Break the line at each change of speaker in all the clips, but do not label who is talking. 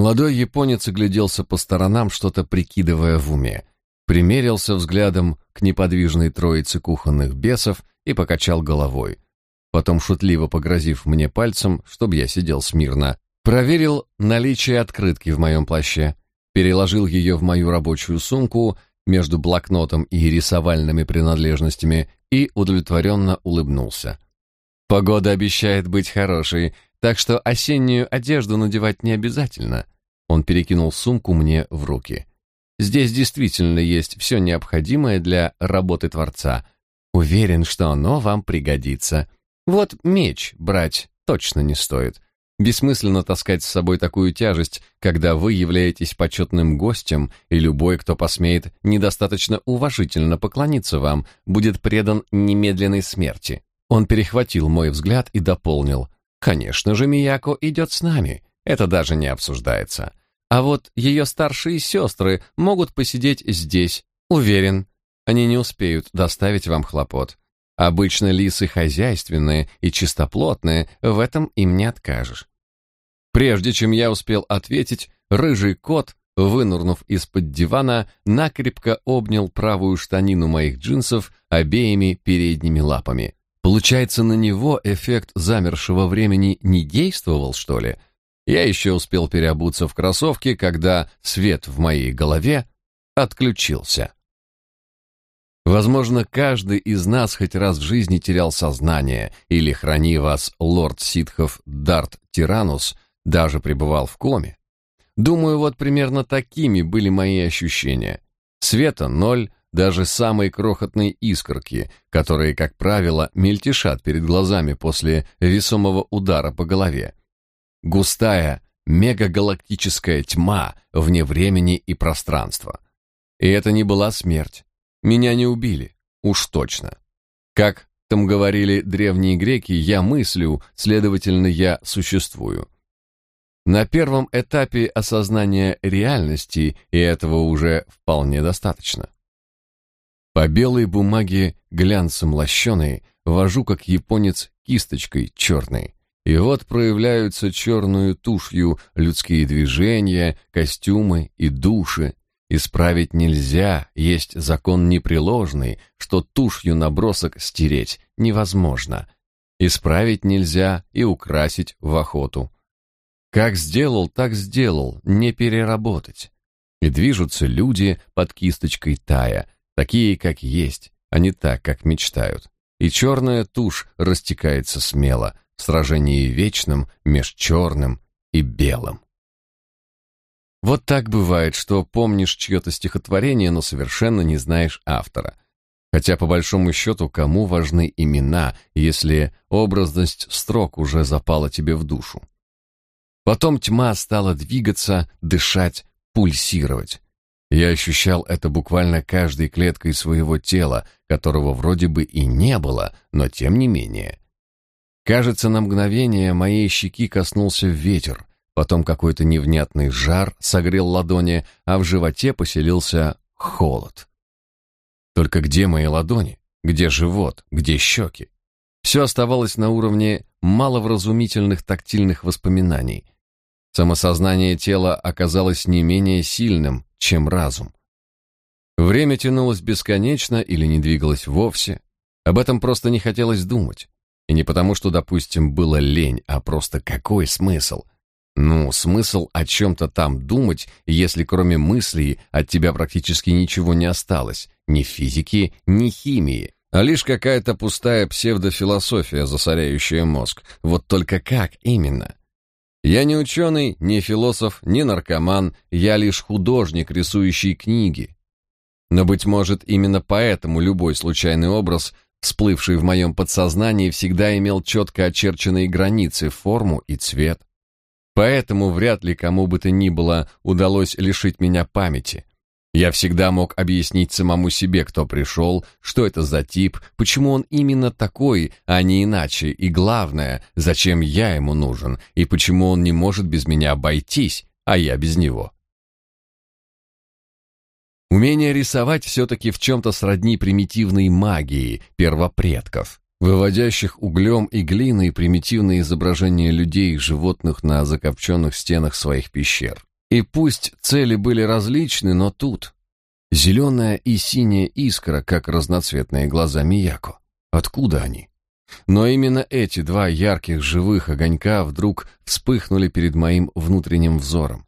Молодой японец огляделся по сторонам, что-то прикидывая в уме, примерился взглядом к неподвижной троице кухонных бесов и покачал головой. Потом, шутливо погрозив мне пальцем, чтобы я сидел смирно, проверил наличие открытки в моем плаще, переложил ее в мою рабочую сумку между блокнотом и рисовальными принадлежностями и удовлетворенно улыбнулся. Погода обещает быть хорошей, так что осеннюю одежду надевать не обязательно. Он перекинул сумку мне в руки. Здесь действительно есть все необходимое для работы творца. Уверен, что оно вам пригодится. Вот меч брать точно не стоит. Бессмысленно таскать с собой такую тяжесть, когда вы являетесь почетным гостем, и любой, кто посмеет недостаточно уважительно поклониться вам, будет предан немедленной смерти. Он перехватил мой взгляд и дополнил — Конечно же, Мияко идет с нами. Это даже не обсуждается. А вот ее старшие сестры могут посидеть здесь. Уверен, они не успеют доставить вам хлопот. Обычно лисы хозяйственные и чистоплотные, в этом им не откажешь. Прежде чем я успел ответить, рыжий кот, вынурнув из-под дивана, накрепко обнял правую штанину моих джинсов обеими передними лапами. Получается, на него эффект замершего времени не действовал, что ли? Я еще успел переобуться в кроссовки, когда свет в моей голове отключился. Возможно, каждый из нас хоть раз в жизни терял сознание, или, храни вас, лорд ситхов Дарт Тиранус, даже пребывал в коме. Думаю, вот примерно такими были мои ощущения. Света ноль, даже самой крохотной искорки, которые, как правило, мельтешат перед глазами после весомого удара по голове. Густая, мегагалактическая тьма вне времени и пространства. И это не была смерть. Меня не убили, уж точно. Как там говорили древние греки, я мыслю, следовательно, я существую. На первом этапе осознания реальности и этого уже вполне достаточно. По белой бумаге глянцем лощеной вожу, как японец, кисточкой черной. И вот проявляются черную тушью людские движения, костюмы и души. Исправить нельзя, есть закон непреложный, что тушью набросок стереть невозможно. Исправить нельзя и украсить в охоту. Как сделал, так сделал, не переработать. И движутся люди под кисточкой тая, такие, как есть, а не так, как мечтают. И черная тушь растекается смело в сражении вечном меж черным и белым. Вот так бывает, что помнишь чье-то стихотворение, но совершенно не знаешь автора. Хотя, по большому счету, кому важны имена, если образность строк уже запала тебе в душу? Потом тьма стала двигаться, дышать, пульсировать. Я ощущал это буквально каждой клеткой своего тела, которого вроде бы и не было, но тем не менее. Кажется, на мгновение моей щеки коснулся ветер, потом какой-то невнятный жар согрел ладони, а в животе поселился холод. Только где мои ладони? Где живот? Где щеки? Все оставалось на уровне маловразумительных тактильных воспоминаний. Самосознание тела оказалось не менее сильным, чем разум. Время тянулось бесконечно или не двигалось вовсе. Об этом просто не хотелось думать. И не потому, что, допустим, было лень, а просто какой смысл? Ну, смысл о чем-то там думать, если кроме мыслей от тебя практически ничего не осталось, ни физики, ни химии, а лишь какая-то пустая псевдофилософия, засоряющая мозг. Вот только как именно? Я не ученый, не философ, не наркоман, я лишь художник, рисующий книги. Но, быть может, именно поэтому любой случайный образ, всплывший в моем подсознании, всегда имел четко очерченные границы, форму и цвет. Поэтому вряд ли кому бы то ни было удалось лишить меня памяти. Я всегда мог объяснить самому себе, кто пришел, что это за тип, почему он именно такой, а не иначе, и главное, зачем я ему нужен, и почему он не может без меня обойтись, а я без него. Умение рисовать все-таки в чем-то сродни примитивной магии первопредков, выводящих углем и глиной примитивные изображения людей и животных на закопченных стенах своих пещер. И пусть цели были различны, но тут зеленая и синяя искра, как разноцветные глаза Мияко. Откуда они? Но именно эти два ярких живых огонька вдруг вспыхнули перед моим внутренним взором.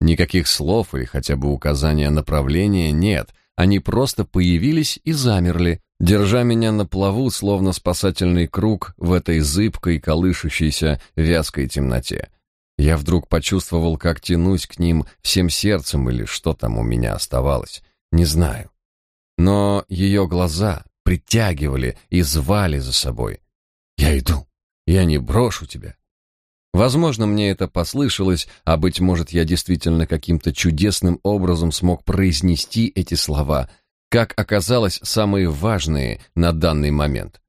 Никаких слов или хотя бы указания направления нет, они просто появились и замерли, держа меня на плаву, словно спасательный круг в этой зыбкой, колышущейся, вязкой темноте. Я вдруг почувствовал, как тянусь к ним всем сердцем или что там у меня оставалось, не знаю. Но ее глаза притягивали и звали за собой. «Я иду, я не брошу тебя, Возможно, мне это послышалось, а быть может, я действительно каким-то чудесным образом смог произнести эти слова, как оказалось, самые важные на данный момент.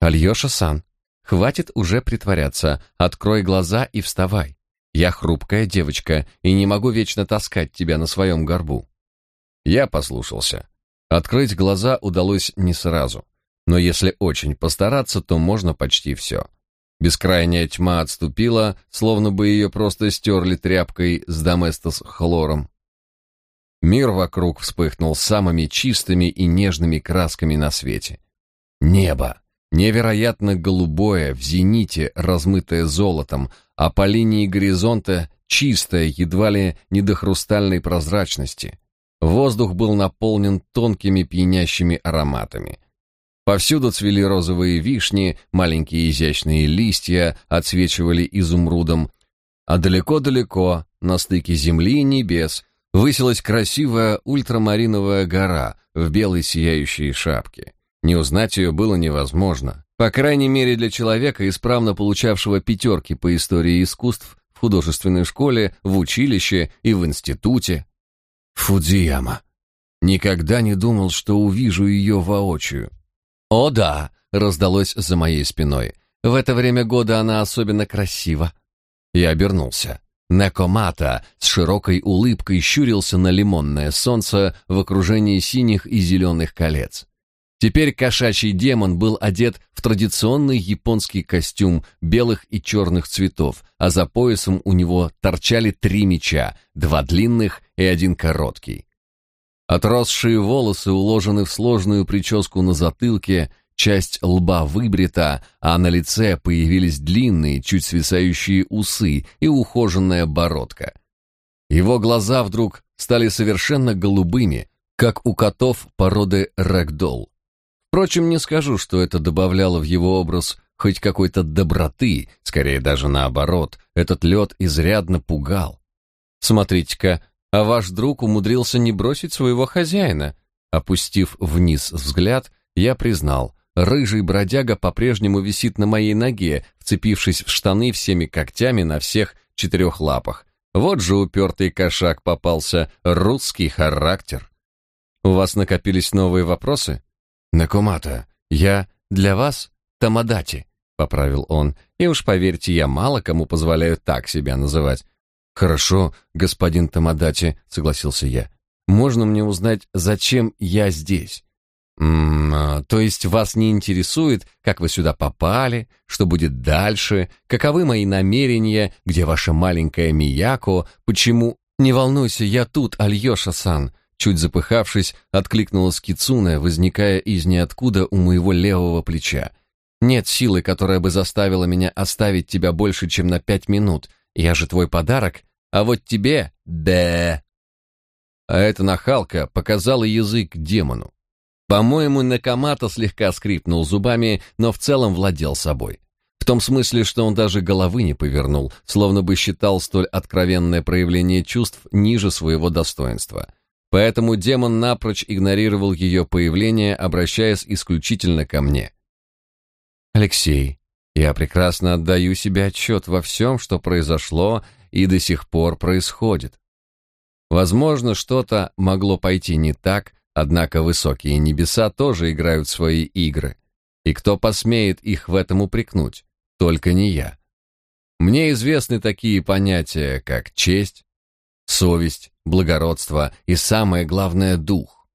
Альёша-сан, хватит уже притворяться, открой глаза и вставай. Я хрупкая девочка и не могу вечно таскать тебя на своем горбу. Я послушался. Открыть глаза удалось не сразу, но если очень постараться, то можно почти все. Бескрайняя тьма отступила, словно бы ее просто стерли тряпкой с доместос хлором. Мир вокруг вспыхнул самыми чистыми и нежными красками на свете. Небо, невероятно голубое, в зените размытое золотом, а по линии горизонта чистое, едва ли не до хрустальной прозрачности. Воздух был наполнен тонкими пьянящими ароматами. Повсюду цвели розовые вишни, маленькие изящные листья отсвечивали изумрудом, а далеко-далеко, на стыке земли и небес, высилась красивая ультрамариновая гора в белой сияющей шапке. Не узнать ее было невозможно, по крайней мере для человека, исправно получавшего пятерки по истории искусств в художественной школе, в училище и в институте. Фудзияма. Никогда не думал, что увижу ее воочию. «О да!» — раздалось за моей спиной. «В это время года она особенно красива». Я обернулся. Некомата с широкой улыбкой щурился на лимонное солнце в окружении синих и зеленых колец. Теперь кошачий демон был одет в традиционный японский костюм белых и черных цветов, а за поясом у него торчали три меча, два длинных и один короткий. Отросшие волосы уложены в сложную прическу на затылке, часть лба выбрита, а на лице появились длинные, чуть свисающие усы и ухоженная бородка. Его глаза вдруг стали совершенно голубыми, как у котов породы рэгдолл. Впрочем, не скажу, что это добавляло в его образ хоть какой-то доброты, скорее даже наоборот, этот лед изрядно пугал. Смотрите-ка, а ваш друг умудрился не бросить своего хозяина. Опустив вниз взгляд, я признал, рыжий бродяга по-прежнему висит на моей ноге, вцепившись в штаны всеми когтями на всех четырех лапах. Вот же упертый кошак попался, русский характер. У вас накопились новые вопросы? Накумата, я для вас Тамадати, поправил он. И уж поверьте, я мало кому позволяю так себя называть. Хорошо, господин Тамадачи, согласился я. Можно мне узнать, зачем я здесь? М -м, то есть вас не интересует, как вы сюда попали, что будет дальше, каковы мои намерения, где ваша маленькая Мияко, почему... Не волнуйся, я тут, Альёша-сан, чуть запыхавшись, откликнулась Кицуне, возникая из ниоткуда у моего левого плеча. Нет силы, которая бы заставила меня оставить тебя больше, чем на пять минут. Я же твой подарок, а вот тебе — да. А эта нахалка показала язык демону. По-моему, Накамата слегка скрипнул зубами, но в целом владел собой. В том смысле, что он даже головы не повернул, словно бы считал столь откровенное проявление чувств ниже своего достоинства. Поэтому демон напрочь игнорировал ее появление, обращаясь исключительно ко мне. «Алексей, я прекрасно отдаю себе отчет во всем, что произошло и до сих пор происходит. Возможно, что-то могло пойти не так, однако высокие небеса тоже играют свои игры. И кто посмеет их в этом упрекнуть? Только не я. Мне известны такие понятия, как честь, совесть, благородство и самое главное дух.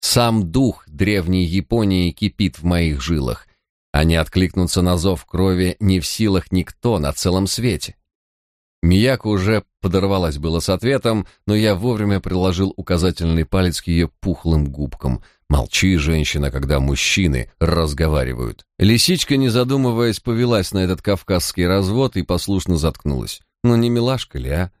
Сам дух древней Японии кипит в моих жилах, а не откликнуться на зов крови не в силах никто на целом свете. Мияко уже подорвалась было с ответом, но я вовремя приложил указательный палец к ее пухлым губкам. Молчи, женщина, когда мужчины разговаривают. Лисичка, не задумываясь, повелась на этот кавказский развод и послушно заткнулась. Ну не милашка ли, а?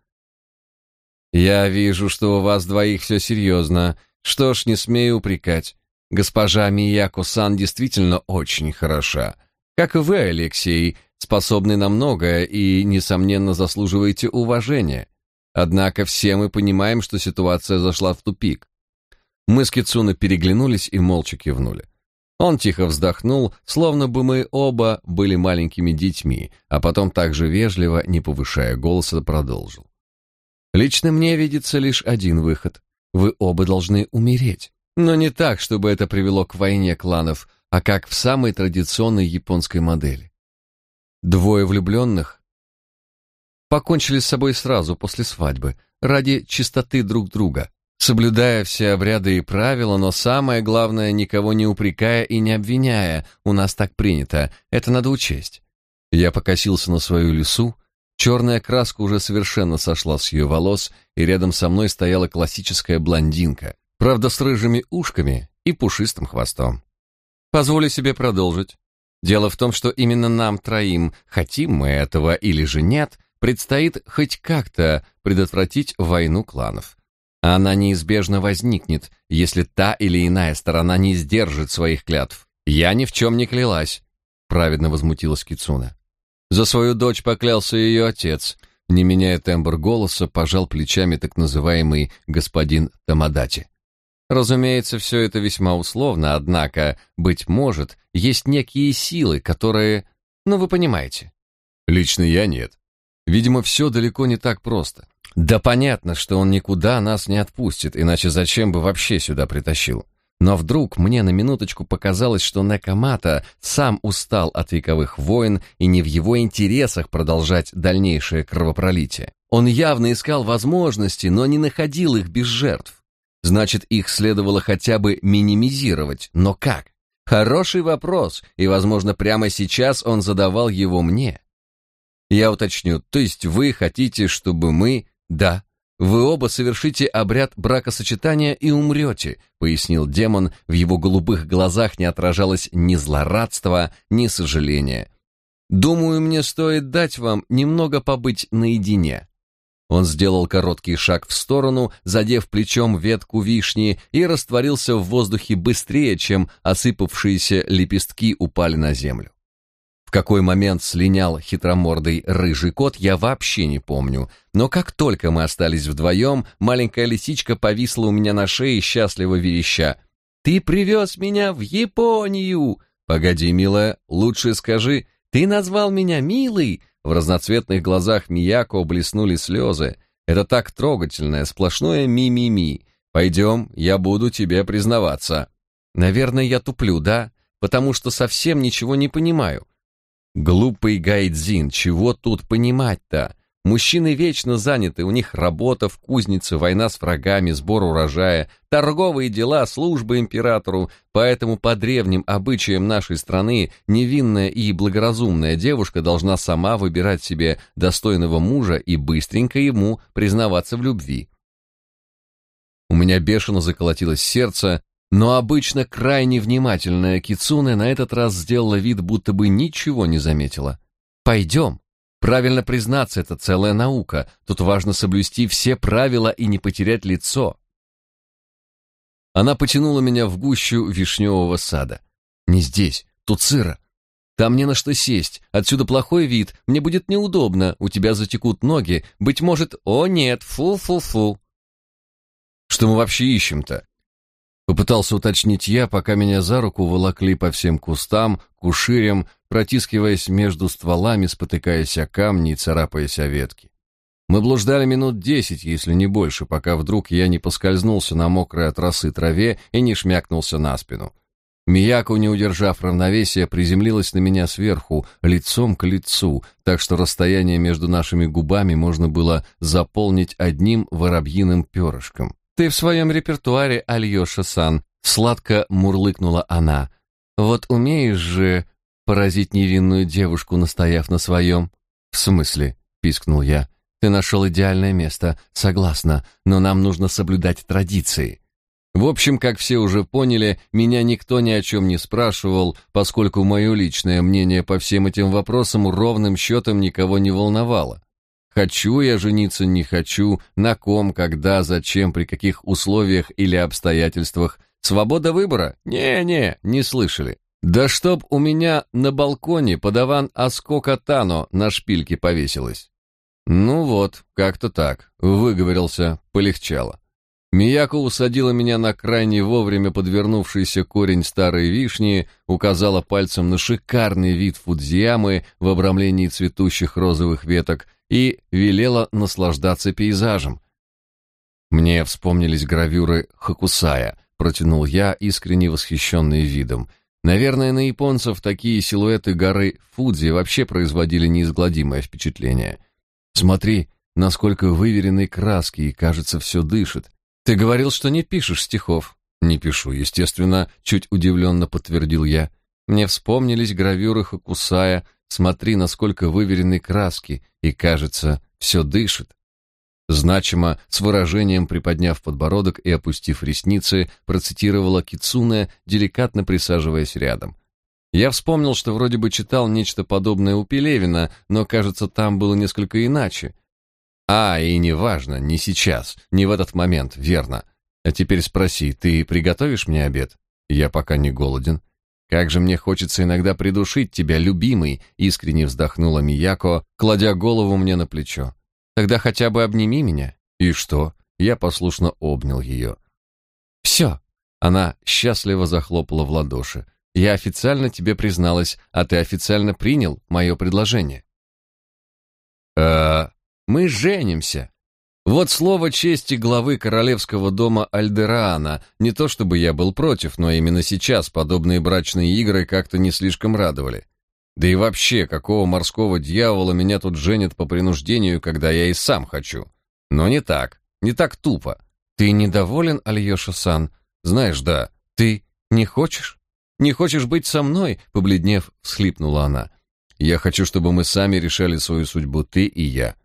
Я вижу, что у вас двоих все серьезно. Что ж, не смею упрекать. Госпожа Мияко-сан действительно очень хороша. Как и вы, Алексей, способны на многое и, несомненно, заслуживаете уважения. Однако все мы понимаем, что ситуация зашла в тупик. Мы с Кицуна переглянулись и молча кивнули. Он тихо вздохнул, словно бы мы оба были маленькими детьми, а потом также вежливо, не повышая голоса, продолжил. Лично мне видится лишь один выход. Вы оба должны умереть. Но не так, чтобы это привело к войне кланов, а как в самой традиционной японской модели. Двое влюбленных покончили с собой сразу после свадьбы, ради чистоты друг друга, соблюдая все обряды и правила, но самое главное, никого не упрекая и не обвиняя, у нас так принято, это надо учесть. Я покосился на свою лису, черная краска уже совершенно сошла с ее волос, и рядом со мной стояла классическая блондинка, правда с рыжими ушками и пушистым хвостом. Позволю себе продолжить. Дело в том, что именно нам троим, хотим мы этого или же нет, предстоит хоть как-то предотвратить войну кланов. Она неизбежно возникнет, если та или иная сторона не сдержит своих клятв. Я ни в чем не клялась, праведно возмутилась Кицуна. За свою дочь поклялся ее отец. Не меняя тембр голоса, пожал плечами так называемый господин Тамадати. Разумеется, все это весьма условно, однако, быть может, есть некие силы, которые... Ну, вы понимаете. Лично я нет. Видимо, все далеко не так просто. Да понятно, что он никуда нас не отпустит, иначе зачем бы вообще сюда притащил? Но вдруг мне на минуточку показалось, что Накамата сам устал от вековых войн и не в его интересах продолжать дальнейшее кровопролитие. Он явно искал возможности, но не находил их без жертв. Значит, их следовало хотя бы минимизировать. Но как? Хороший вопрос, и, возможно, прямо сейчас он задавал его мне. Я уточню, то есть вы хотите, чтобы мы... Да, вы оба совершите обряд бракосочетания и умрете, пояснил демон, в его голубых глазах не отражалось ни злорадства, ни сожаления. Думаю, мне стоит дать вам немного побыть наедине. Он сделал короткий шаг в сторону, задев плечом ветку вишни, и растворился в воздухе быстрее, чем осыпавшиеся лепестки упали на землю. В какой момент слинял хитромордый рыжий кот, я вообще не помню, но как только мы остались вдвоем, маленькая лисичка повисла у меня на шее, счастливо вереща. «Ты привез меня в Японию!» «Погоди, милая, лучше скажи, ты назвал меня милый!» В разноцветных глазах Мияко блеснули слезы. Это так трогательное, сплошное ми-ми-ми. Пойдем, я буду тебе признаваться. Наверное, я туплю, да? Потому что совсем ничего не понимаю. Глупый Гайдзин, чего тут понимать-то? Мужчины вечно заняты, у них работа в кузнице, война с врагами, сбор урожая, торговые дела, служба императору, поэтому по древним обычаям нашей страны невинная и благоразумная девушка должна сама выбирать себе достойного мужа и быстренько ему признаваться в любви. У меня бешено заколотилось сердце, но обычно крайне внимательная Кицуне на этот раз сделала вид, будто бы ничего не заметила. «Пойдем», Правильно признаться, это целая наука. Тут важно соблюсти все правила и не потерять лицо. Она потянула меня в гущу вишневого сада. Не здесь, тут сыро. Там не на что сесть, отсюда плохой вид, мне будет неудобно, у тебя затекут ноги, быть может, о нет, фу-фу-фу. Что мы вообще ищем-то? Попытался уточнить я, пока меня за руку волокли по всем кустам, куширям, протискиваясь между стволами, спотыкаясь о камни и царапаясь о ветки. Мы блуждали минут десять, если не больше, пока вдруг я не поскользнулся на мокрой от росы траве и не шмякнулся на спину. Мияку, не удержав равновесия, приземлилась на меня сверху, лицом к лицу, так что расстояние между нашими губами можно было заполнить одним воробьиным перышком. «Ты в своем репертуаре, Альёша-сан», — сладко мурлыкнула она. «Вот умеешь же поразить невинную девушку, настояв на своем». «В смысле?» — пискнул я. Ты нашел идеальное место, согласна, но нам нужно соблюдать традиции. В общем, как все уже поняли, меня никто ни о чем не спрашивал, поскольку мое личное мнение по всем этим вопросам ровным счетом никого не волновало. Хочу я жениться, не хочу, на ком, когда, зачем, при каких условиях или обстоятельствах. Свобода выбора? Не-не, не слышали. Да чтоб у меня на балконе подаван Аскока Тано на шпильке повесилась. Ну вот, как-то так, выговорился, полегчало. Мияко усадила меня на крайне вовремя подвернувшийся корень старой вишни, указала пальцем на шикарный вид фудзиямы в обрамлении цветущих розовых веток и велела наслаждаться пейзажем. Мне вспомнились гравюры Хакусая, протянул я, искренне восхищенный видом. Наверное, на японцев такие силуэты горы Фудзи вообще производили неизгладимое впечатление. Смотри, насколько выверенной краски, и, кажется, все дышит. Ты говорил, что не пишешь стихов. Не пишу, естественно, чуть удивленно подтвердил я. Мне вспомнились гравюры Хакусая, Смотри, насколько выверенной краски, и, кажется, все дышит. Значимо, с выражением приподняв подбородок и опустив ресницы, процитировала Кицуне, деликатно присаживаясь рядом. Я вспомнил, что вроде бы читал нечто подобное у Пелевина, но, кажется, там было несколько иначе. А, и неважно, не сейчас, не в этот момент, верно. А теперь спроси, ты приготовишь мне обед? Я пока не голоден. Как же мне хочется иногда придушить тебя, любимый, искренне вздохнула Мияко, кладя голову мне на плечо. Тогда хотя бы обними меня. И что? Я послушно обнял ее. «Все!» Она счастливо захлопала в ладоши. Я официально тебе призналась, а ты официально принял мое предложение. Э, мы женимся. Вот слово чести главы королевского дома Альдераана. Не то чтобы я был против, но именно сейчас подобные брачные игры как-то не слишком радовали. Да и вообще, какого морского дьявола меня тут женят по принуждению, когда я и сам хочу? Но не так, не так тупо. Ты недоволен, Альёша-сан? Знаешь, да, ты не хочешь? Не хочешь быть со мной? Побледнев, всхлипнула она. Я хочу, чтобы мы сами решали свою судьбу, ты и я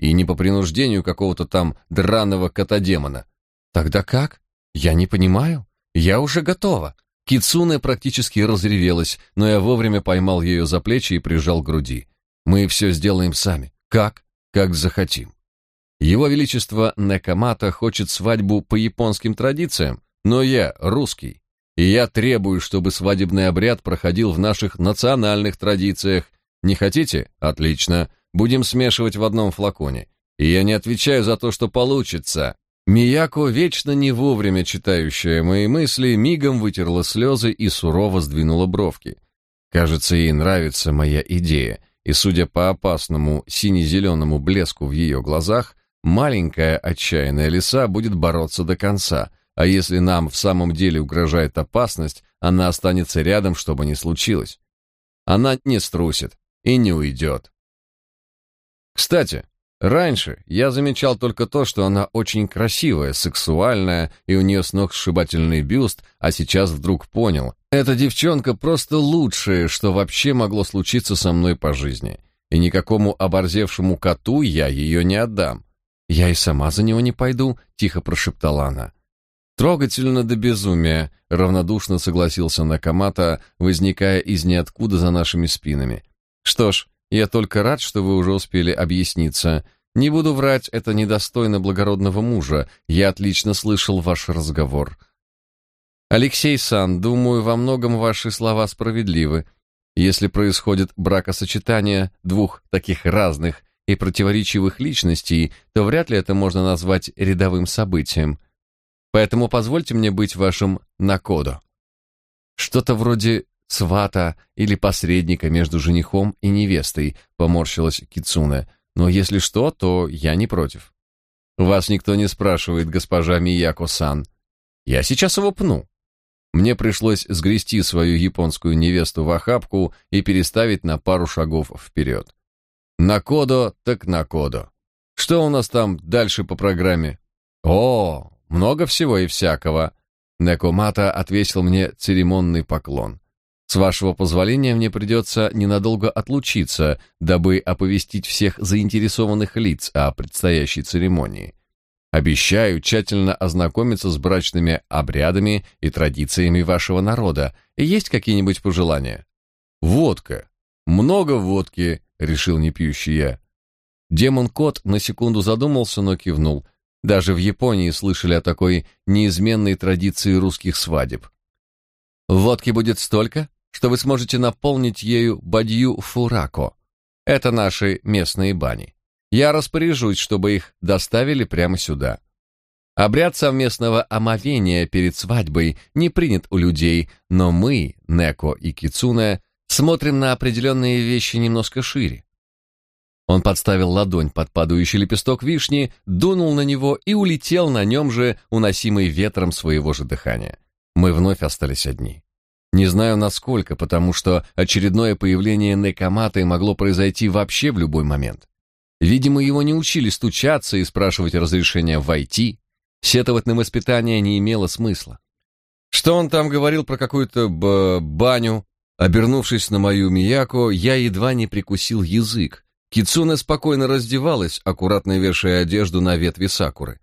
и не по принуждению какого-то там драного кота-демона. Тогда как? Я не понимаю. Я уже готова. Кицуне практически разревелась, но я вовремя поймал ее за плечи и прижал к груди. Мы все сделаем сами. Как? Как захотим. Его величество Некамата хочет свадьбу по японским традициям, но я русский, и я требую, чтобы свадебный обряд проходил в наших национальных традициях. Не хотите? Отлично. Будем смешивать в одном флаконе. И я не отвечаю за то, что получится. Мияко, вечно не вовремя читающая мои мысли, мигом вытерла слезы и сурово сдвинула бровки. Кажется, ей нравится моя идея, и, судя по опасному сине-зеленому блеску в ее глазах, маленькая отчаянная лиса будет бороться до конца, а если нам в самом деле угрожает опасность, она останется рядом, чтобы не случилось. Она не струсит и не уйдет. Кстати, раньше я замечал только то, что она очень красивая, сексуальная, и у нее сногсшибательный бюст, а сейчас вдруг понял, эта девчонка просто лучшее, что вообще могло случиться со мной по жизни. И никакому оборзевшему коту я ее не отдам. Я и сама за него не пойду, тихо прошептала она. Трогательно до безумия, равнодушно согласился Накамата, возникая из ниоткуда за нашими спинами. Что ж, я только рад, что вы уже успели объясниться. Не буду врать, это недостойно благородного мужа. Я отлично слышал ваш разговор. Алексей Сан, думаю, во многом ваши слова справедливы. Если происходит бракосочетание двух таких разных и противоречивых личностей, то вряд ли это можно назвать рядовым событием. Поэтому позвольте мне быть вашим накодо. Что-то вроде свата или посредника между женихом и невестой, поморщилась Кицуне. Но если что, то я не против. Вас никто не спрашивает, госпожа Мияко-сан. Я сейчас его пну. Мне пришлось сгрести свою японскую невесту в охапку и переставить на пару шагов вперед. На кодо так на кодо. Что у нас там дальше по программе? О, много всего и всякого. Некомата отвесил мне церемонный поклон. С вашего позволения мне придется ненадолго отлучиться, дабы оповестить всех заинтересованных лиц о предстоящей церемонии. Обещаю тщательно ознакомиться с брачными обрядами и традициями вашего народа. Есть какие-нибудь пожелания? Водка. Много водки, решил непьющий я. Демон-кот на секунду задумался, но кивнул. Даже в Японии слышали о такой неизменной традиции русских свадеб. Водки будет столько, что вы сможете наполнить ею бадью фурако. Это наши местные бани. Я распоряжусь, чтобы их доставили прямо сюда. Обряд совместного омовения перед свадьбой не принят у людей, но мы, Неко и Кицуне, смотрим на определенные вещи немножко шире. Он подставил ладонь под падающий лепесток вишни, дунул на него и улетел на нем же, уносимый ветром своего же дыхания. Мы вновь остались одни. Не знаю насколько, потому что очередное появление Некоматы могло произойти вообще в любой момент. Видимо, его не учили стучаться и спрашивать разрешения войти. Сетовать на воспитание не имело смысла. Что он там говорил про какую-то баню? Обернувшись на мою Мияко, я едва не прикусил язык. Кицуна спокойно раздевалась, аккуратно вешая одежду на ветви сакуры.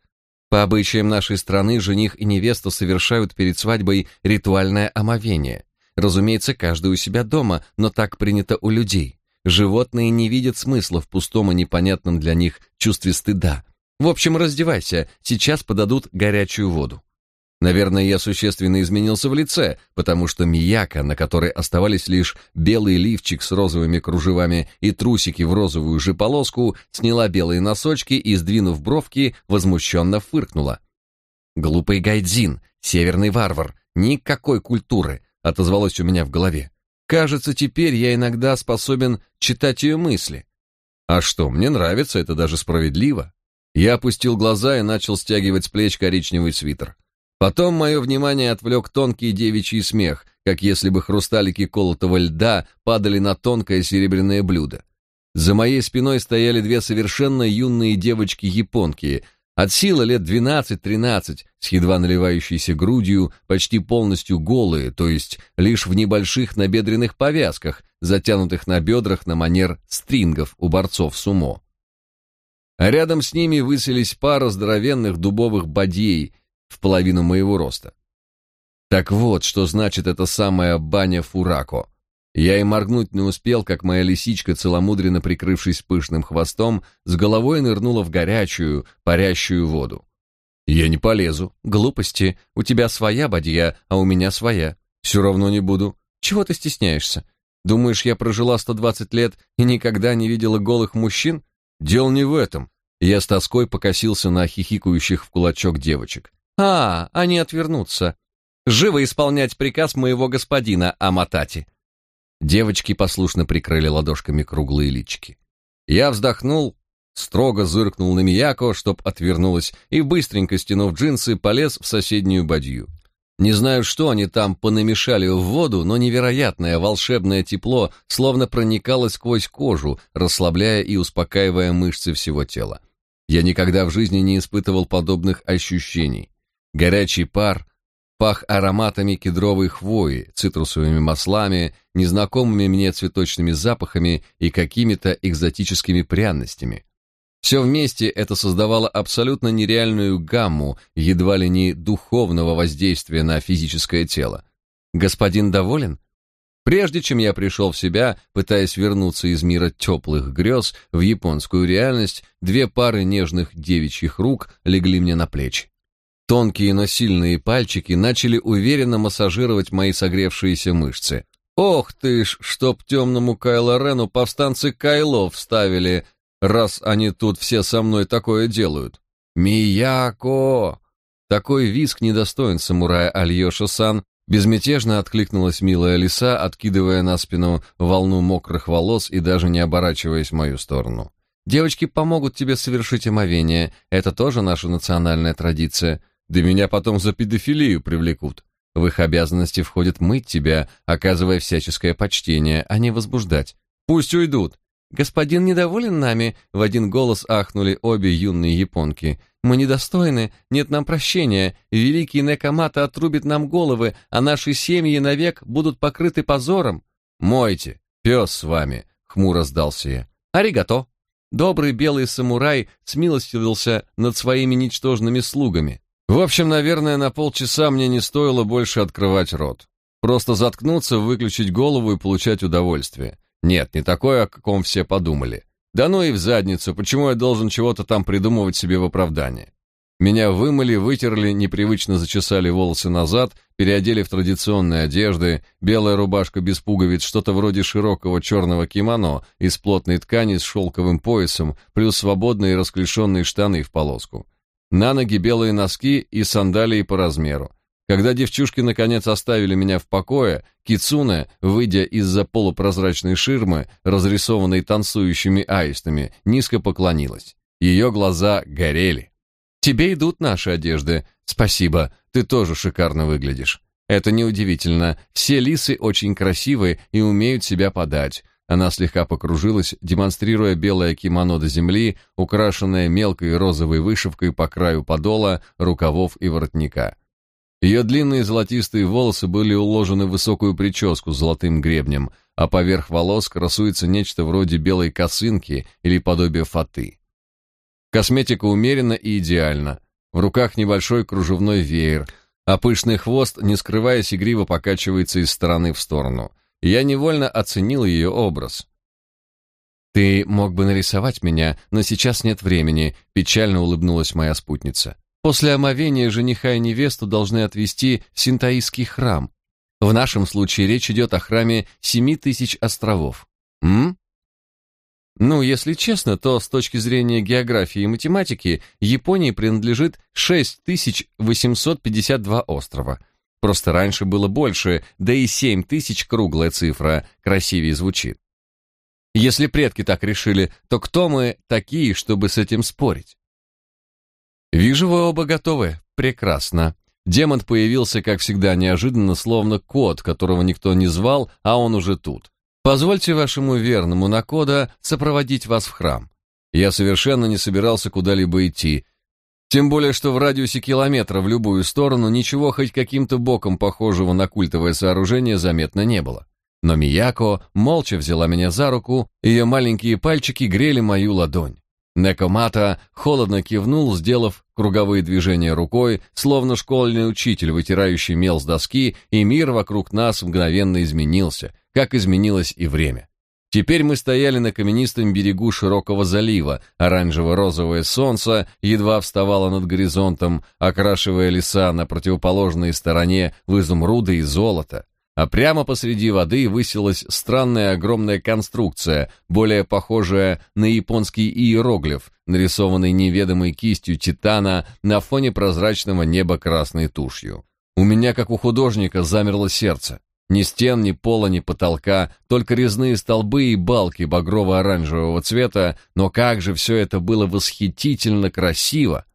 По обычаям нашей страны жених и невеста совершают перед свадьбой ритуальное омовение. Разумеется, каждый у себя дома, но так принято у людей. Животные не видят смысла в пустом и непонятном для них чувстве стыда. В общем, раздевайся, сейчас подадут горячую воду. Наверное, я существенно изменился в лице, потому что Мияка, на которой оставались лишь белый лифчик с розовыми кружевами и трусики в розовую же полоску, сняла белые носочки и, сдвинув бровки, возмущенно фыркнула. «Глупый гайдзин, северный варвар, никакой культуры», отозвалось у меня в голове. Кажется, теперь я иногда способен читать ее мысли. А что, мне нравится, это даже справедливо. Я опустил глаза и начал стягивать с плеч коричневый свитер. Потом мое внимание отвлек тонкий девичий смех, как если бы хрусталики колотого льда падали на тонкое серебряное блюдо. За моей спиной стояли две совершенно юные девочки-японки, от силы лет 12-13, с едва наливающейся грудью, почти полностью голые, то есть лишь в небольших набедренных повязках, затянутых на бедрах на манер стрингов у борцов сумо. А рядом с ними высились пара здоровенных дубовых бадьей в половину моего роста. Так вот, что значит эта самая баня Фурако. Я и моргнуть не успел, как моя лисичка, целомудренно прикрывшись пышным хвостом, с головой нырнула в горячую, парящую воду. «Я не полезу. Глупости. У тебя своя бадья, а у меня своя. Все равно не буду. Чего ты стесняешься? Думаешь, я прожила 120 лет и никогда не видела голых мужчин? Дело не в этом». Я с тоской покосился на хихикающих в кулачок девочек. «А, они отвернутся. Живо исполнять приказ моего господина Аматати». Девочки послушно прикрыли ладошками круглые личики. Я вздохнул, строго зыркнул на Мияко, чтоб отвернулась, и быстренько стянув джинсы, полез в соседнюю бадью. Не знаю, что они там понамешали в воду, но невероятное волшебное тепло словно проникало сквозь кожу, расслабляя и успокаивая мышцы всего тела. Я никогда в жизни не испытывал подобных ощущений. Горячий пар пах ароматами кедровой хвои, цитрусовыми маслами, незнакомыми мне цветочными запахами и какими-то экзотическими пряностями. Все вместе это создавало абсолютно нереальную гамму, едва ли не духовного воздействия на физическое тело. Господин доволен? Прежде чем я пришел в себя, пытаясь вернуться из мира теплых грез в японскую реальность, две пары нежных девичьих рук легли мне на плечи. Тонкие, но сильные пальчики начали уверенно массажировать мои согревшиеся мышцы. Ох ты ж, чтоб темному Кайло Рену повстанцы Кайло вставили, раз они тут все со мной такое делают. Мияко! Такой виск недостоин самурая Альёша-сан, безмятежно откликнулась милая лиса, откидывая на спину волну мокрых волос и даже не оборачиваясь в мою сторону. Девочки помогут тебе совершить омовение, это тоже наша национальная традиция. Да меня потом за педофилию привлекут. В их обязанности входит мыть тебя, оказывая всяческое почтение, а не возбуждать. Пусть уйдут. господин недоволен нами?» — в один голос ахнули обе юные японки. «Мы недостойны, нет нам прощения. Великий Некамата отрубит нам головы, а наши семьи навек будут покрыты позором».
«Мойте, пес с вами», — хмуро сдался я.
«Аригато». Добрый белый самурай смилостивился над своими ничтожными слугами.
В общем, наверное, на полчаса мне не стоило больше открывать рот. Просто заткнуться, выключить голову и получать удовольствие. Нет, не такое, о каком все подумали. Да ну и в задницу, почему я должен чего-то там придумывать себе в оправдание? Меня вымыли, вытерли, непривычно зачесали волосы назад, переодели в традиционные одежды, белая рубашка без пуговиц, что-то вроде широкого черного кимоно из плотной ткани с шелковым поясом, плюс свободные расклешенные штаны в полоску. На ноги белые носки и сандалии по размеру. Когда девчушки наконец оставили меня в покое, Кицуне, выйдя из-за полупрозрачной ширмы, разрисованной танцующими аистами, низко поклонилась. Ее глаза горели. «Тебе идут наши одежды. Спасибо, ты тоже шикарно выглядишь. Это неудивительно. Все лисы очень красивые и умеют себя подать. Она слегка покружилась, демонстрируя белое кимоно до земли, украшенное мелкой розовой вышивкой по краю подола, рукавов и воротника. Ее длинные золотистые волосы были уложены в высокую прическу с золотым гребнем, а поверх волос красуется нечто вроде белой косынки или подобие фаты. Косметика умерена и идеальна. В руках небольшой кружевной веер, а пышный хвост, не скрываясь, игриво покачивается из стороны в сторону. Я невольно оценил ее образ. «Ты мог бы нарисовать меня, но сейчас нет времени», — печально улыбнулась моя спутница. После омовения жениха и невесту должны отвезти в синтаистский храм. В нашем случае речь идет о храме семи тысяч островов. М? Ну, если честно, то с точки зрения географии и математики Японии принадлежит 6852 острова. Просто раньше было больше, да и 7000 круглая цифра красивее звучит. Если предки так решили, то кто мы такие, чтобы с этим спорить? «Вижу, вы оба готовы. Прекрасно». Демон появился, как всегда, неожиданно, словно кот, которого никто не звал, а он уже тут. «Позвольте вашему верному Накода сопроводить вас в храм». Я совершенно не собирался куда-либо идти, тем более, что в радиусе километра в любую сторону ничего хоть каким-то боком похожего на культовое сооружение заметно не было. Но Мияко молча взяла меня за руку, ее маленькие пальчики грели мою ладонь. Некомата холодно кивнул, сделав круговые движения рукой, словно школьный учитель, вытирающий мел с доски, и мир вокруг нас мгновенно изменился, как изменилось и время. Теперь мы стояли на каменистом берегу широкого залива, оранжево-розовое солнце едва вставало над горизонтом, окрашивая леса на противоположной стороне в изумруды и золото а прямо посреди воды высилась странная огромная конструкция, более похожая на японский иероглиф, нарисованный неведомой кистью титана на фоне прозрачного неба красной тушью. У меня, как у художника, замерло сердце. Ни стен, ни пола, ни потолка, только резные столбы и балки багрово-оранжевого цвета, но как же все это было восхитительно красиво!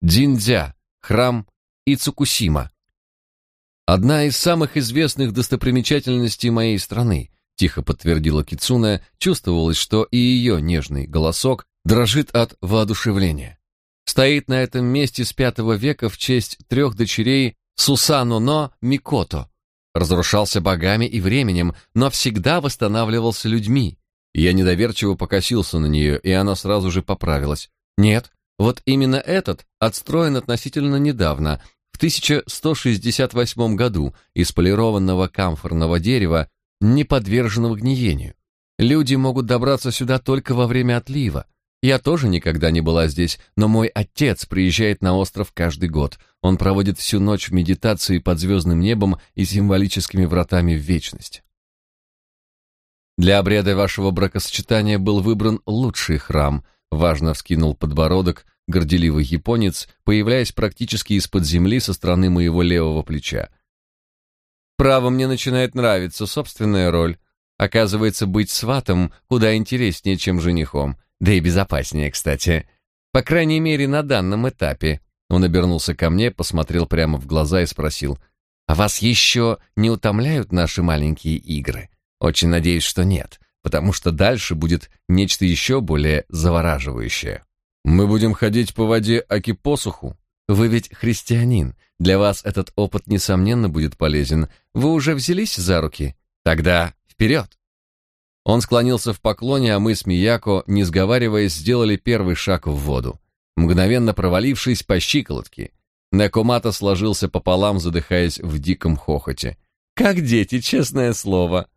Диндзя, храм Ицукусима. Одна из самых известных достопримечательностей моей страны, тихо подтвердила Кицуна, чувствовалось, что и ее нежный голосок дрожит от воодушевления. Стоит на этом месте с V века в честь трех дочерей Сусано-но Микото. Разрушался богами и временем, но всегда восстанавливался людьми. Я недоверчиво покосился на нее, и она сразу же поправилась. Нет, вот именно этот отстроен относительно недавно, в 1168 году из полированного камфорного дерева, не подверженного гниению. Люди могут добраться сюда только во время отлива. Я тоже никогда не была здесь, но мой отец приезжает на остров каждый год. Он проводит всю ночь в медитации под звездным небом и символическими вратами в вечность. Для обряда вашего бракосочетания был выбран лучший храм, важно вскинул подбородок, горделивый японец, появляясь практически из-под земли со стороны моего левого плеча. Право мне начинает нравиться собственная роль. Оказывается, быть сватом куда интереснее, чем женихом, да и безопаснее, кстати. По крайней мере, на данном этапе. Он обернулся ко мне, посмотрел прямо в глаза и спросил: "А вас еще не утомляют наши маленькие игры?" Очень надеюсь, что нет.
потому что дальше будет нечто еще более завораживающее. Мы будем ходить по воде аки посуху. Вы ведь христианин. Для вас этот опыт несомненно будет полезен. Вы уже взялись за руки? Тогда вперед!» Он склонился в поклоне, а мы с Мияко, не сговариваясь, сделали первый шаг в воду, мгновенно провалившись по щиколотке. Некомата сложился пополам, задыхаясь в диком хохоте. «Как дети, честное слово!»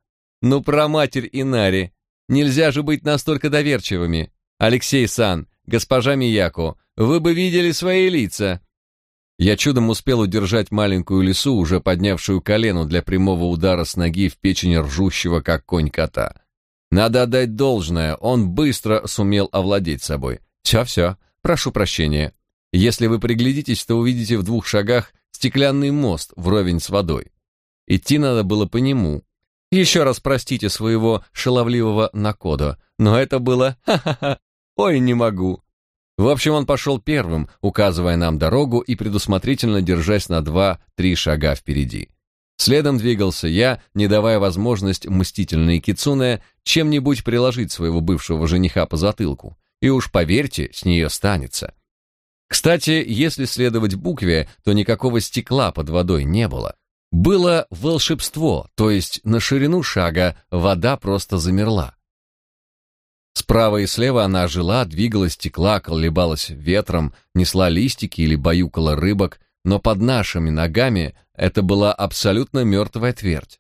«Ну, про матерь Инари! Нельзя же быть настолько доверчивыми! Алексей Сан, госпожа Мияко, вы бы видели свои лица!» Я чудом успел удержать маленькую лису, уже поднявшую колено для прямого удара с ноги в печень ржущего, как конь кота. Надо отдать должное, он быстро сумел овладеть собой. Все-все, прошу прощения. Если вы приглядитесь, то увидите в двух шагах стеклянный мост вровень с водой. Идти надо было по нему. Еще раз простите своего шаловливого накода, но это было ха-ха-ха, ой, не могу. В общем, он пошел первым, указывая нам дорогу и предусмотрительно держась на два-три шага впереди. Следом двигался я, не давая возможность мстительной Кицуне чем-нибудь приложить своего бывшего жениха по затылку. И уж поверьте, с нее станется. Кстати, если следовать букве, то никакого стекла под водой не было. Было волшебство, то есть на ширину шага вода просто замерла. Справа и слева она жила, двигалась, текла, колебалась ветром, несла листики или баюкала рыбок, но под нашими ногами это была абсолютно мертвая твердь.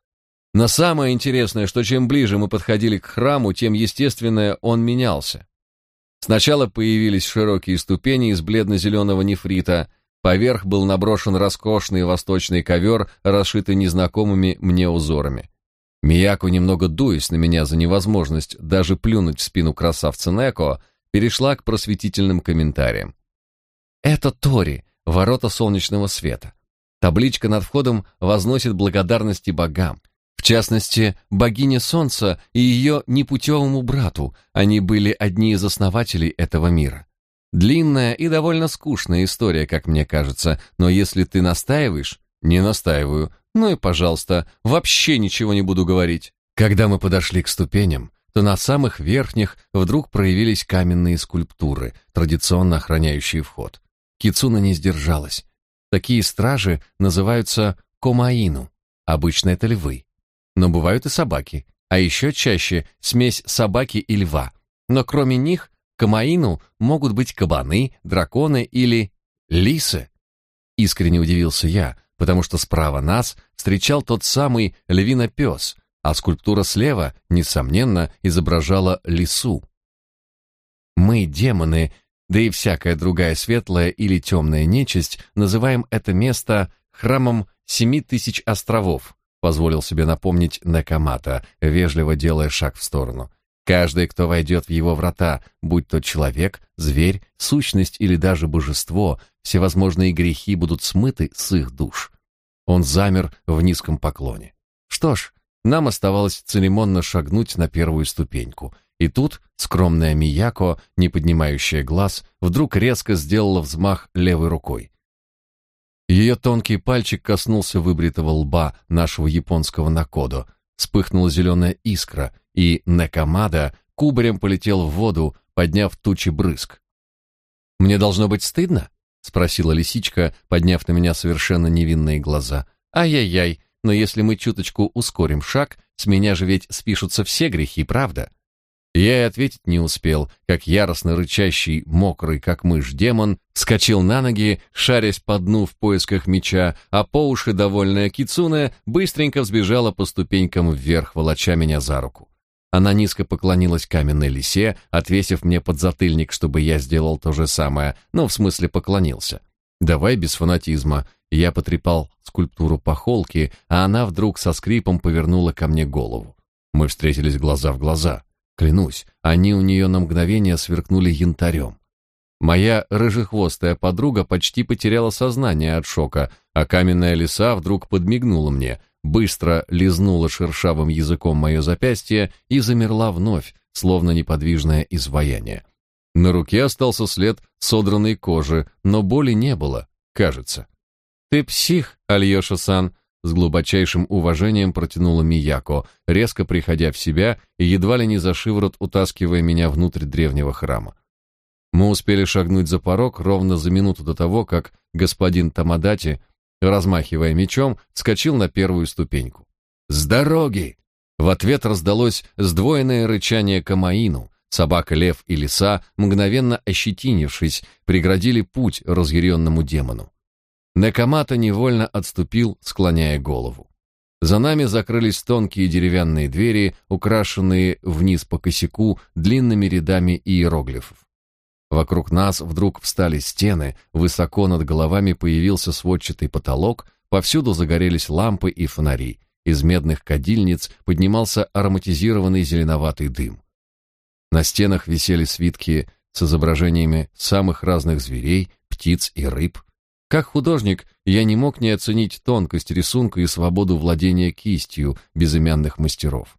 Но самое интересное, что чем ближе мы подходили к храму, тем естественно он менялся. Сначала появились широкие ступени из бледно-зеленого нефрита, поверх был наброшен роскошный восточный ковер, расшитый незнакомыми мне узорами. Мияко, немного дуясь на меня за невозможность даже плюнуть в спину красавца Неко, перешла к просветительным комментариям. «Это Тори, ворота солнечного света. Табличка над входом возносит благодарности богам, в частности, богине солнца и ее непутевому брату, они были одни из основателей этого мира. Длинная и довольно скучная история, как мне кажется, но если ты настаиваешь, не настаиваю, ну и, пожалуйста, вообще ничего не буду говорить. Когда мы подошли к ступеням, то на самых верхних вдруг проявились каменные скульптуры, традиционно охраняющие вход. Кицуна не сдержалась. Такие стражи называются комаину. Обычно это львы. Но бывают и собаки, а еще чаще смесь собаки и льва. Но кроме них, комаину могут быть кабаны, драконы или лисы. Искренне удивился я, потому что справа нас встречал тот самый львинопес, а скульптура слева, несомненно, изображала лису. Мы, демоны, да и всякая другая светлая или темная нечисть, называем это место храмом семи тысяч островов, позволил себе напомнить Накамата, вежливо делая шаг в сторону. Каждый, кто войдет в его врата, будь то человек, зверь, сущность или даже божество, всевозможные грехи будут смыты с их душ. Он замер в низком поклоне. Что ж, нам оставалось церемонно шагнуть на первую ступеньку. И тут скромная Мияко, не поднимающая глаз, вдруг резко сделала взмах левой рукой. Ее тонкий пальчик коснулся выбритого лба нашего японского накодо, вспыхнула зеленая искра, и Некамада кубарем полетел в воду, подняв тучи брызг. «Мне должно быть стыдно?» — спросила лисичка, подняв на меня совершенно невинные глаза. «Ай-яй-яй, но если мы чуточку ускорим шаг, с меня же ведь спишутся все грехи, правда?» Я и ответить не успел, как яростно рычащий, мокрый, как мышь демон, вскочил на ноги, шарясь по дну в поисках меча, а по уши довольная Кицуне быстренько взбежала по ступенькам вверх, волоча меня за руку. Она низко поклонилась каменной лисе, отвесив мне подзатыльник, чтобы я сделал то же самое, ну, в смысле поклонился. Давай без фанатизма. Я потрепал скульптуру по холке, а она вдруг со скрипом повернула ко мне голову. Мы встретились глаза в глаза. Клянусь, они у нее на мгновение сверкнули янтарем. Моя рыжехвостая подруга почти потеряла сознание от шока, а каменная лиса вдруг подмигнула мне, быстро лизнула шершавым языком мое запястье и замерла вновь, словно неподвижное изваяние. На руке остался след содранной кожи, но боли не было, кажется. «Ты псих, Альёша-сан», с глубочайшим уважением протянула Мияко, резко приходя в себя и едва ли не за шиворот утаскивая меня внутрь древнего храма. Мы успели шагнуть за порог ровно за минуту до того, как господин Тамадати, размахивая мечом, скочил на первую ступеньку. «С дороги!» В ответ раздалось сдвоенное рычание Камаину. Собака, лев и лиса, мгновенно ощетинившись, преградили путь разъяренному демону. Некомата невольно отступил, склоняя голову. За нами закрылись тонкие деревянные двери, украшенные вниз по косяку длинными рядами иероглифов. Вокруг нас вдруг встали стены, высоко над головами появился сводчатый потолок, повсюду загорелись лампы и фонари. Из медных кадильниц поднимался ароматизированный зеленоватый дым. На стенах висели свитки с изображениями самых разных зверей, птиц и рыб. Как художник, я не мог не оценить тонкость рисунка и свободу владения кистью безымянных мастеров.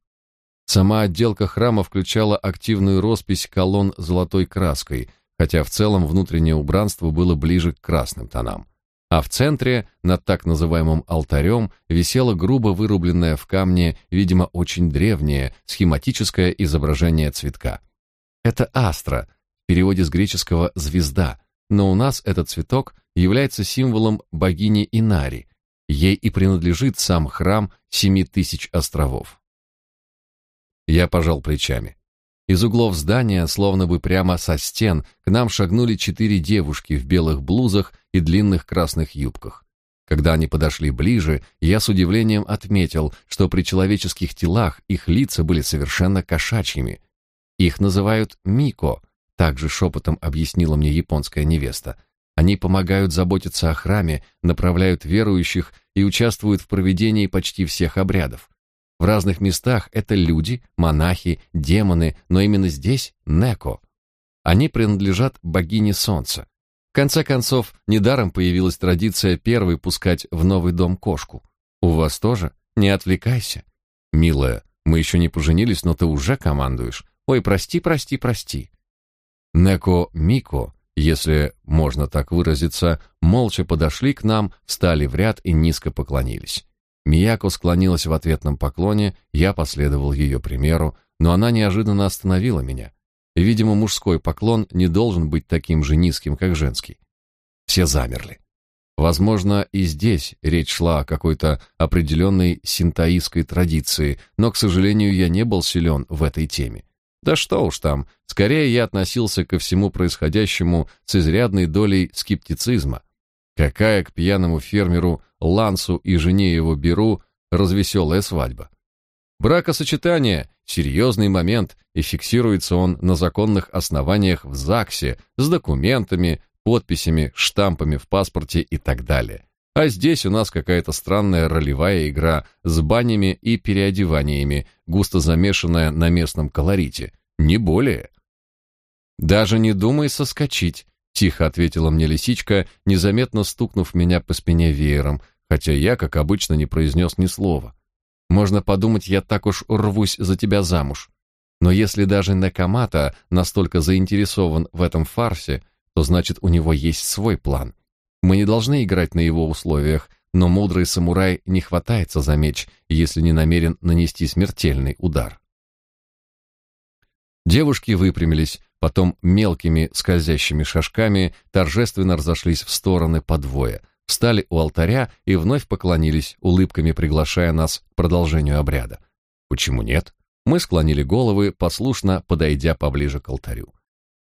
Сама отделка храма включала активную роспись колонн золотой краской, хотя в целом внутреннее убранство было ближе к красным тонам а в центре, над так называемым алтарем, висело грубо вырубленное в камне, видимо, очень древнее, схематическое изображение цветка. Это астра, в переводе с греческого «звезда», но у нас этот цветок является символом богини Инари, ей и принадлежит сам храм Семи Тысяч Островов. Я пожал плечами. Из углов здания, словно бы прямо со стен, к нам шагнули четыре девушки в белых блузах и длинных красных юбках. Когда они подошли ближе, я с удивлением отметил, что при человеческих телах их лица были совершенно кошачьими. Их называют мико, также шепотом объяснила мне японская невеста. Они помогают заботиться о храме, направляют верующих и участвуют в проведении почти всех обрядов. В разных местах это люди, монахи, демоны, но именно здесь Неко. Они принадлежат богине солнца. В конце концов, недаром появилась традиция первой пускать в новый дом кошку. У вас тоже? Не отвлекайся. Милая, мы еще не поженились, но ты уже командуешь. Ой, прости, прости, прости. Неко Мико, если можно так выразиться, молча подошли к нам, встали в ряд и низко поклонились. Мияко склонилась в ответном поклоне, я последовал ее примеру, но она неожиданно остановила меня. Видимо, мужской поклон не должен быть таким же низким, как женский. Все замерли. Возможно, и здесь речь шла о какой-то определенной синтоистской традиции, но, к сожалению, я не был силен в этой теме. Да что уж там, скорее я относился ко всему происходящему с изрядной долей скептицизма. Какая к пьяному фермеру Лансу и жене его Беру развеселая свадьба. Бракосочетание – серьезный момент, и фиксируется он на законных основаниях в ЗАГСе с документами, подписями, штампами в паспорте и так далее. А здесь у нас какая-то странная ролевая игра с банями и переодеваниями, густо замешанная на местном колорите. Не более. Даже не думай соскочить, Тихо ответила мне лисичка, незаметно стукнув меня по спине веером, хотя я, как обычно, не произнес ни слова. Можно подумать, я так уж рвусь за тебя замуж. Но если даже Накамата настолько заинтересован в этом фарсе, то значит у него есть свой план. Мы не должны играть на его условиях, но мудрый самурай не хватается за меч, если не намерен нанести смертельный удар. Девушки выпрямились, потом мелкими скользящими шажками торжественно разошлись в стороны по двое, встали у алтаря и вновь поклонились, улыбками приглашая нас к продолжению обряда. Почему нет? Мы склонили головы, послушно подойдя поближе к алтарю.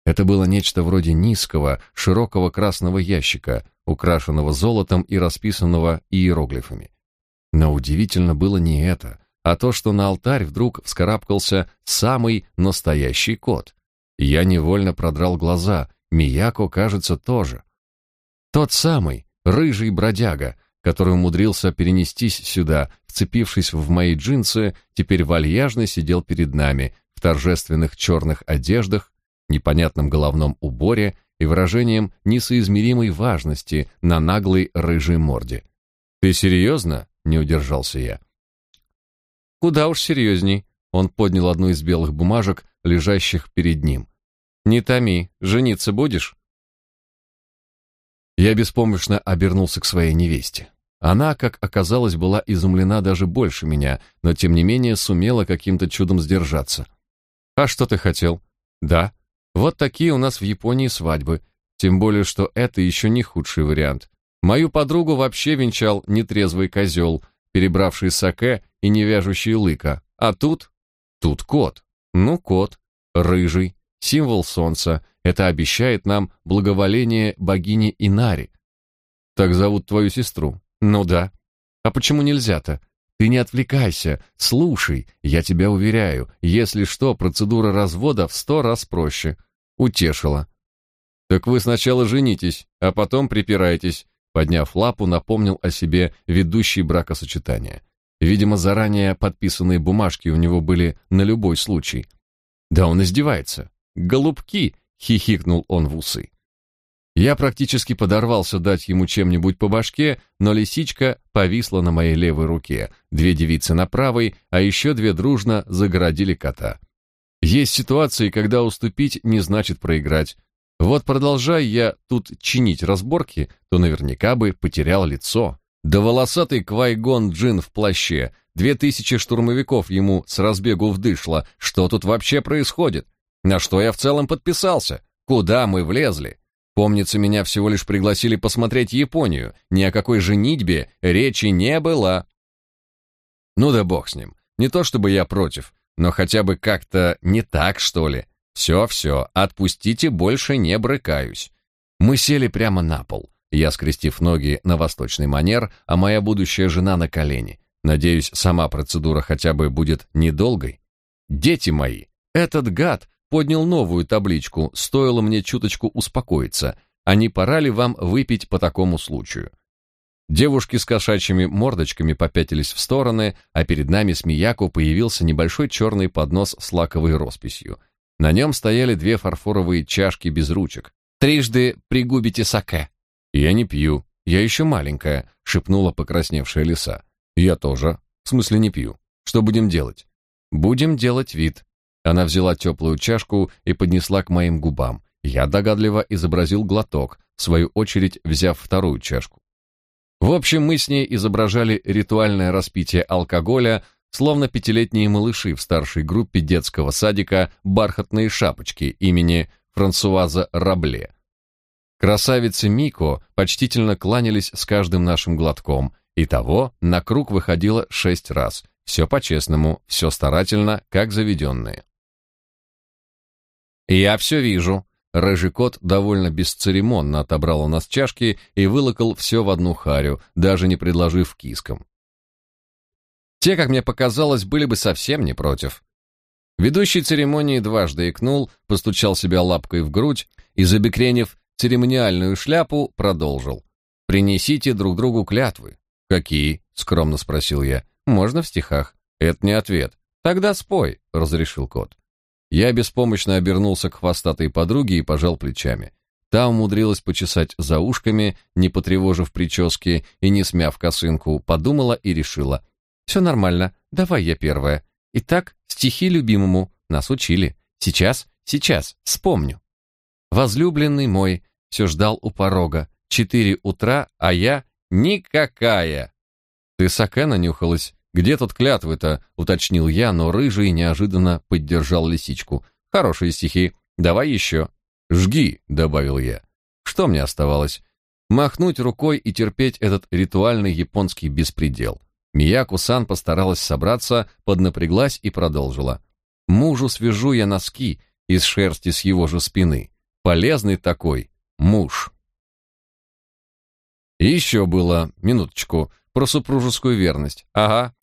Это было нечто вроде низкого, широкого красного ящика, украшенного золотом и расписанного иероглифами. Но удивительно было не это, а то, что на алтарь вдруг вскарабкался самый настоящий кот. Я невольно продрал глаза, Мияко, кажется, тоже. Тот самый, рыжий бродяга, который умудрился перенестись сюда, вцепившись в мои джинсы, теперь вальяжно сидел перед нами в торжественных черных одеждах, непонятном головном уборе и выражением несоизмеримой важности на наглой рыжей морде. «Ты серьезно?» — не удержался я. Куда уж серьезней. Он поднял одну из белых бумажек, лежащих перед ним. Не томи, жениться будешь? Я беспомощно обернулся к своей невесте. Она, как оказалось, была изумлена даже больше меня, но тем не менее сумела каким-то чудом сдержаться. «А что ты хотел?» «Да. Вот такие у нас в Японии свадьбы. Тем более, что это еще не худший вариант. Мою подругу вообще венчал нетрезвый козел, перебравший саке и не вяжущий лыка. А тут... Тут кот. Ну, кот. Рыжий. Символ солнца. Это обещает нам благоволение богини Инари. Так зовут твою сестру. Ну да. А почему нельзя-то? Ты не отвлекайся, слушай, я тебя уверяю, если что, процедура развода в сто раз проще. Утешила. Так вы сначала женитесь, а потом припирайтесь. Подняв лапу, напомнил о себе ведущий бракосочетания. Видимо, заранее подписанные бумажки у него были на любой случай. Да он издевается. Голубки, хихикнул он в усы. Я практически подорвался дать ему чем-нибудь по башке, но лисичка повисла на моей левой руке, две девицы на правой, а еще две дружно загородили кота. Есть ситуации, когда уступить не значит проиграть. Вот продолжай я тут чинить разборки, то наверняка бы потерял лицо. Да волосатый Квайгон Джин в плаще, две тысячи штурмовиков ему с разбегу вдышло. Что тут вообще происходит? На что я в целом подписался? Куда мы влезли? Помнится, меня всего лишь пригласили посмотреть Японию. Ни о какой женитьбе речи не было. Ну да бог с ним. Не то чтобы я против, но хотя бы как-то не так, что ли. Все-все, отпустите, больше не брыкаюсь. Мы сели прямо на пол. Я, скрестив ноги на восточный манер, а моя будущая жена на колени. Надеюсь, сама процедура хотя бы будет недолгой. Дети мои, этот гад поднял новую табличку, стоило мне чуточку успокоиться, а не пора ли вам выпить по такому случаю? Девушки с кошачьими мордочками попятились в стороны, а перед нами с Мияко появился небольшой черный поднос с лаковой росписью. На нем стояли две фарфоровые чашки без ручек. «Трижды пригубите саке». «Я не пью, я еще маленькая», — шепнула покрасневшая лиса. «Я тоже. В смысле не пью. Что будем делать?» «Будем делать вид. Она взяла теплую чашку и поднесла к моим губам. Я догадливо изобразил глоток, в свою очередь взяв вторую чашку. В общем, мы с ней изображали ритуальное распитие алкоголя, словно пятилетние малыши в старшей группе детского садика «Бархатные шапочки» имени Франсуаза Рабле. Красавицы Мико почтительно кланялись с каждым нашим глотком, и того на круг выходило шесть раз. Все по-честному, все старательно, как заведенные. «Я все вижу». Рыжий кот довольно бесцеремонно отобрал у нас чашки и вылокал все в одну харю, даже не предложив кискам. Те, как мне показалось, были бы совсем не против. Ведущий церемонии дважды икнул, постучал себя лапкой в грудь и, забекренив церемониальную шляпу, продолжил. «Принесите друг другу клятвы». «Какие?» — скромно спросил я. «Можно в стихах». «Это не ответ». «Тогда спой», — разрешил кот. Я беспомощно обернулся к хвостатой подруге и пожал плечами. Та умудрилась почесать за ушками, не потревожив прически и не смяв косынку, подумала и решила. «Все нормально, давай я первая. Итак, стихи любимому нас учили. Сейчас, сейчас, вспомню. Возлюбленный мой все ждал у порога. Четыре утра, а я никакая. Ты саке нанюхалась, «Где тут клятвы-то?» — уточнил я, но рыжий неожиданно поддержал лисичку. «Хорошие стихи. Давай еще». «Жги», — добавил я. Что мне оставалось? Махнуть рукой и терпеть этот ритуальный японский беспредел. Мияку-сан постаралась собраться, поднапряглась и продолжила. «Мужу свяжу я носки из шерсти с его же спины. Полезный такой муж». И еще было, минуточку, про супружескую верность. Ага,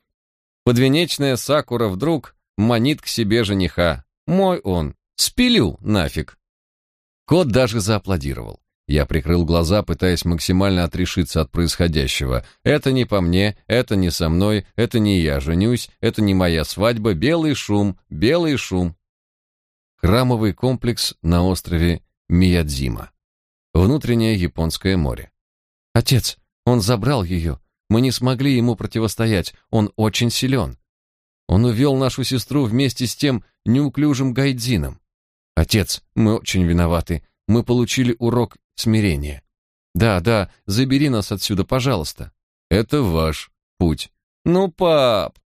Подвенечная Сакура вдруг манит к себе жениха. Мой он, спилю нафиг. Кот даже зааплодировал. Я прикрыл глаза, пытаясь максимально отрешиться от происходящего. Это не по мне, это не со мной, это не я женюсь, это не моя свадьба, белый шум, белый шум. Храмовый комплекс на острове Миядзима. Внутреннее японское море. Отец, он забрал ее. Мы не смогли ему противостоять, он очень силен. Он увел нашу сестру вместе с тем неуклюжим гайдзином. Отец, мы очень виноваты. Мы получили урок смирения. Да, да, забери нас отсюда, пожалуйста. Это ваш путь.
Ну, пап,